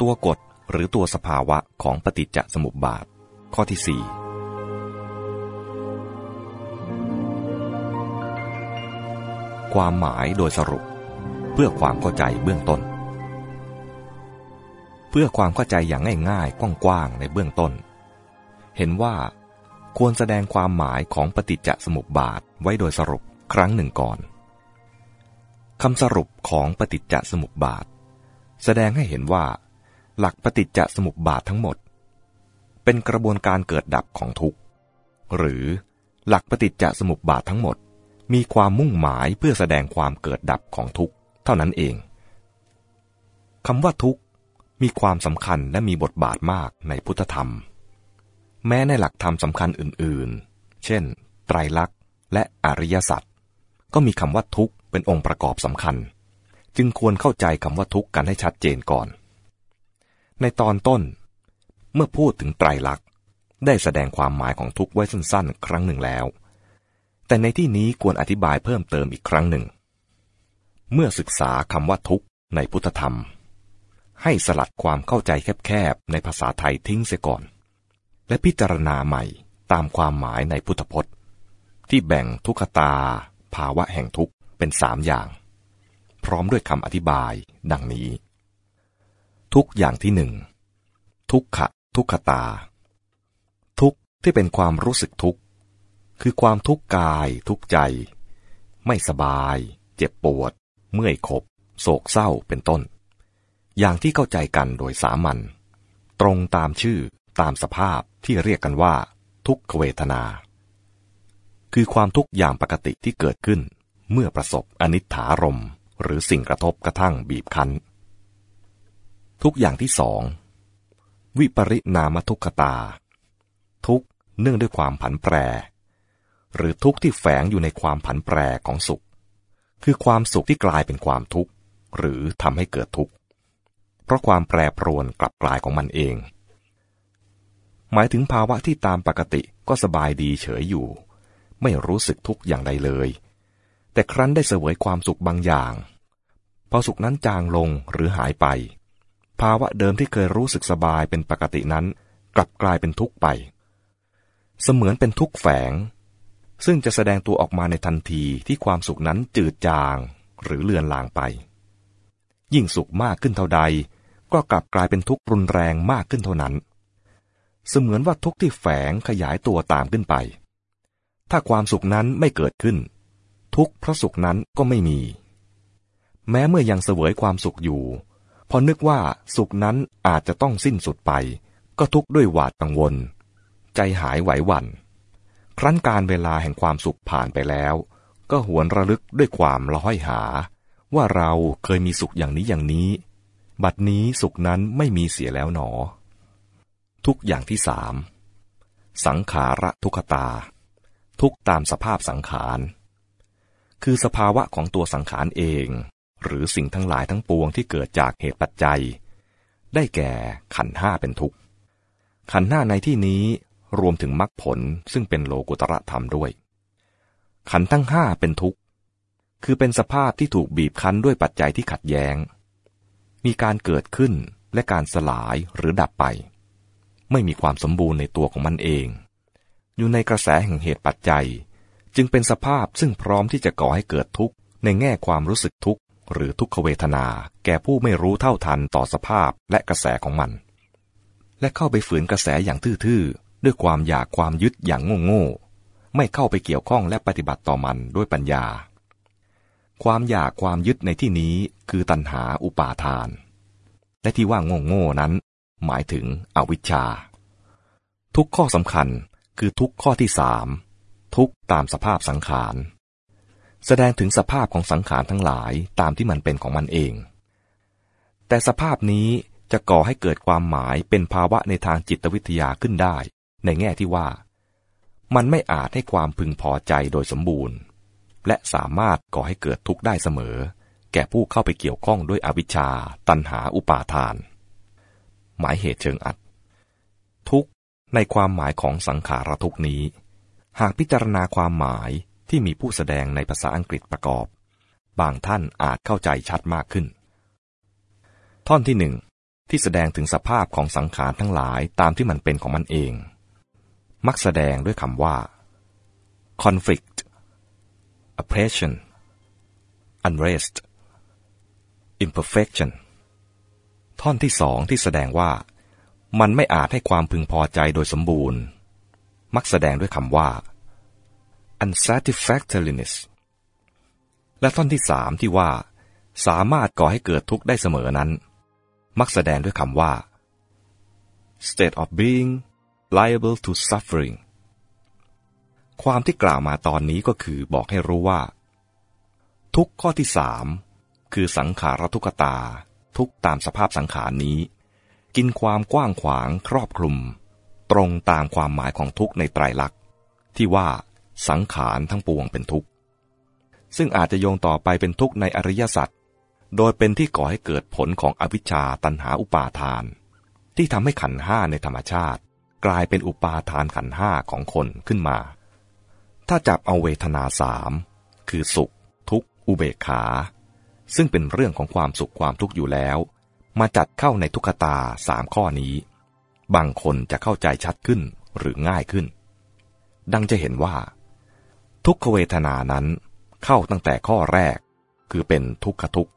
ตัวกฎหรือตัวสภาวะของปฏิจจสมุปบาท ข้อที่สี่ความหมายโดยสรุป เพื่อความเข้าใจเบื้องต้น เพื่อความเข้าใจอย่างง่ายๆกว้างๆในเบื้องต้น เห็นว่าควรแสดงความหมายของปฏิจจสมุปบาทไว้โดยสรุปครั้งหนึ่งก่อนคำสรุปของปฏิจจสมุปบาท แสดงให้เห็นว่า หลักปฏิจจสมุปบาททั้งหมด เป็นกระบวนการเกิดดับของทุกข์ หรือหลักปฏิจจสมุปบาททั้งหมด มีความมุ่งหมายเพื่อแสดงความเกิดดับของทุกข์เท่านั้นเองคำว่าทุกข์มีความสำคัญและมีบทบาทมากในพุทธธรรม แม้ในหลักธรรมสำคัญอื่นๆ เช่น ไตรลักษณ์และอริยสัจก็มีคำว่าทุกข์เป็นองค์ประกอบสำคัญ จึงควรเข้าใจคำว่าทุกข์กันให้ชัดเจนก่อน ในตอนต้น เมื่อพูดถึงไตรลักษณ์ได้แสดงความหมายของทุกข์ไว้สั้นๆ ครั้งหนึ่งแล้ว แต่ในที่นี้ควรอธิบายเพิ่มเติมอีกครั้งหนึ่ง เมื่อศึกษาคำว่าทุกข์ในพุทธธรรม ให้สลัดความเข้าใจแคบๆ ในภาษาไทยทิ้งเสียก่อน และพิจารณาใหม่ตามความหมายในพุทธพจน์ ที่แบ่งทุกขตา ภาวะแห่งทุกข์เป็นสามอย่าง พร้อมด้วยคำอธิบายดังนี้ ทุกอย่างที่หนึ่ง ทุกขะทุกขตา ทุกที่เป็นความรู้สึกทุกข์คือความทุกข์กายทุกใจ ไม่สบาย เจ็บปวด เมื่อยขบ โศกเศร้าเป็นต้น อย่างที่เข้าใจกันโดยสามัญตรงตามชื่อตามสภาพที่เรียกกันว่า ทุกขเวทนา คือความทุกข์อย่างปกติที่เกิดขึ้น เมื่อประสบอนิถารมหรือสิ่งกระทบกระทั่งบีบคั้น ทุกอย่างที่สอง วิปริณามทุกขตา ทุกเนื่องด้วยความผันแปร หรือทุกที่แฝงอยู่ในความผันแปรของสุข คือความสุขที่กลายเป็นความทุกข์หรือทำให้เกิดทุกข์ เพราะความแปรปรวนกลับกลายของมันเอง หมายถึงภาวะที่ตามปกติก็สบายดีเฉยอยู่ ไม่รู้สึกทุกข์อย่างใดเลย แต่ครั้นได้เสวยความสุขบางอย่าง พอสุขนั้นจางลงหรือหายไป ภาวะเดิมที่เคยรู้สึกสบายเป็นปกตินั้น กลับกลายเป็นทุกข์ไป เสมือนเป็นทุกข์แฝง ซึ่งจะแสดงตัวออกมาในทันทีที่ความสุขนั้นจืดจางหรือเลือนลางไป ยิ่งสุขมากขึ้นเท่าใด ก็กลับกลายเป็นทุกข์รุนแรงมากขึ้นเท่านั้น เสมือนว่าทุกข์ที่แฝงขยายตัวตามขึ้นไป ถ้าความสุขนั้นไม่เกิดขึ้น ทุกข์เพราะสุขนั้นก็ไม่มี แม้เมื่อยังเสวยความสุขอยู่ พอนึกว่าสุขนั้นอาจจะต้องสิ้นสุดไป ก็ทุกข์ด้วยหวาดกังวล ใจหายไหวหวัน่น ครั้นการเวลาแห่งความสุขผ่านไปแล้ว ก็หวนระลึกด้วยความล้อยหา ว่าเราเคยมีสุขอย่างนี้อย่างนี้ บัดนี้สุขนั้นไม่มีเสียแล้วหนอ ทุกอย่างที่สามสังขาระทุกตา ทุกตามสภาพสังขาร คือสภาวะของตัวสังขารเอง หรือสิ่งทั้งหลายทั้งปวงที่เกิดจากเหตุปัจจัย ได้แก่ขันห้าเป็นทุกข์ ขันห้าในที่นี้รวมถึงมรรคผลซึ่งเป็นโลกุตระธรรมด้วย ขันทั้งห้าเป็นทุกข์ คือเป็นสภาพที่ถูกบีบคั้นด้วยปัจจัยที่ขัดแย้ง มีการเกิดขึ้นและการสลายหรือดับไป ไม่มีความสมบูรณ์ในตัวของมันเอง อยู่ในกระแสแห่งเหตุปัจจัย จึงเป็นสภาพซึ่งพร้อมที่จะก่อให้เกิดทุกข์ในแง่ความรู้สึกทุกข์ หรือทุกขเวทนา แก่ผู้ไม่รู้เท่าทันต่อสภาพและกระแสของมัน และเข้าไปฝืนกระแสอย่างทื่อๆ ด้วยความอยากความยึดอย่างโง่ๆ ไม่เข้าไปเกี่ยวข้องและปฏิบัติต่อมันด้วยปัญญา ความอยากความยึดในที่นี้คือตัณหาอุปาทาน และที่ว่าโง่ๆนั้น หมายถึงอวิชชา ทุกข้อสำคัญคือทุกข้อที่สามทุกตามสภาพสังขาร แสดงถึงสภาพของสังขารทั้งหลายตามที่มันเป็นของมันเอง แต่สภาพนี้จะก่อให้เกิดความหมายเป็นภาวะในทางจิตวิทยาขึ้นได้ ในแง่ที่ว่า มันไม่อาจให้ความพึงพอใจโดยสมบูรณ์ และสามารถก่อให้เกิดทุกข์ได้เสมอ แก่ผู้เข้าไปเกี่ยวข้องด้วยอวิชชา ตันหาอุปาทาน หมายเหตุเชิงอัด ทุกในความหมายของสังขารทุกนี้ หากพิจารณาความหมาย ที่มีผู้แสดงในภาษาอังกฤษประกอบ บางท่านอาจเข้าใจชัดมากขึ้น ท่อนที่หนึ่งที่แสดงถึงสภาพของสังขารทั้งหลายตามที่มันเป็นของมันเอง มักแสดงด้วยคำว่า conflict oppression unrest imperfection ท่อนที่สองที่แสดงว่า มันไม่อาจให้ความพึงพอใจโดยสมบูรณ์ มักแสดงด้วยคำว่า unsatisfactoriness และท่อนที่สามที่ว่า สามารถก่อให้เกิดทุกข์ได้เสมอนั้น มักแสดงด้วยคำว่า state of being liable to suffering ความที่กล่าวมาตอนนี้ก็คือบอกให้รู้ว่า ทุกข้อที่สามคือสังขารทุกตา ทุกตามสภาพสังขารนี้ กินความกว้างขวางครอบคลุม ตรงตามความหมายของทุกในไตรลักษณ์ที่ว่า สังขารทั้งปวงเป็นทุกข์ ซึ่งอาจจะโยงต่อไปเป็นทุกข์ในอริยสัจโดยเป็นที่ก่อให้เกิดผลของอวิชชาตันหาอุปาทาน ที่ทำให้ขันห้าในธรรมชาติ กลายเป็นอุปาทานขันห้าของคนขึ้นมา ถ้าจับเอาเวทนาสามคือสุข ทุกข์ อุเบกขา ซึ่งเป็นเรื่องของความสุขความทุกข์อยู่แล้ว มาจัดเข้าในทุกขตาสามข้อนี้ บางคนจะเข้าใจชัดขึ้นหรือง่ายขึ้น ดังจะเห็นว่า ทุกขเวทนานั้นเข้าตั้งแต่ข้อแรก คือเป็นทุกขทุก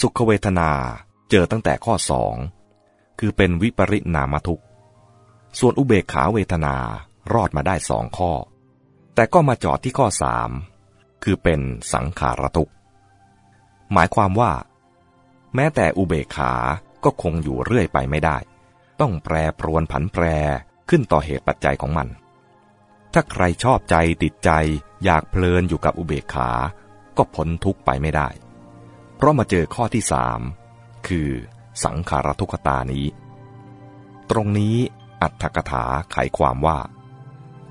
สุขเวทนาเจอตั้งแต่ข้อสองคือเป็นวิปริณามทุกส่วนอุเบกขาเวทนารอดมาได้สองข้อ แต่ก็มาจอดที่ข้อสามคือเป็นสังขารทุกหมายความว่า แม้แต่อุเบกขาก็คงอยู่เรื่อยไปไม่ได้ ต้องแปรปรวนผันแปรขึ้นต่อเหตุปัจจัยของมัน ถ้าใครชอบใจติดใจ อยากเพลินอยู่กับอุเบกขา ก็พ้นทุกไปไม่ได้ เพราะมาเจอข้อที่สามคือสังขารทุกตานี้ ตรงนี้อัตถกถาไขความว่า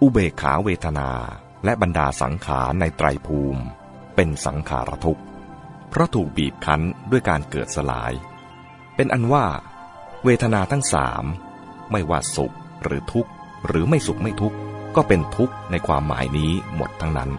อุเบกขาเวทนาและบรรดาสังขารในไตรภูมิ เป็นสังขารทุกข์เพราะถูกบีบคั้นด้วยการเกิดสลาย เป็นอันว่า เวทนาทั้งสามไม่ว่าสุขหรือทุกข์หรือไม่สุขไม่ทุกข์ ก็เป็นทุกข์ในความหมายนี้หมดทั้งนั้น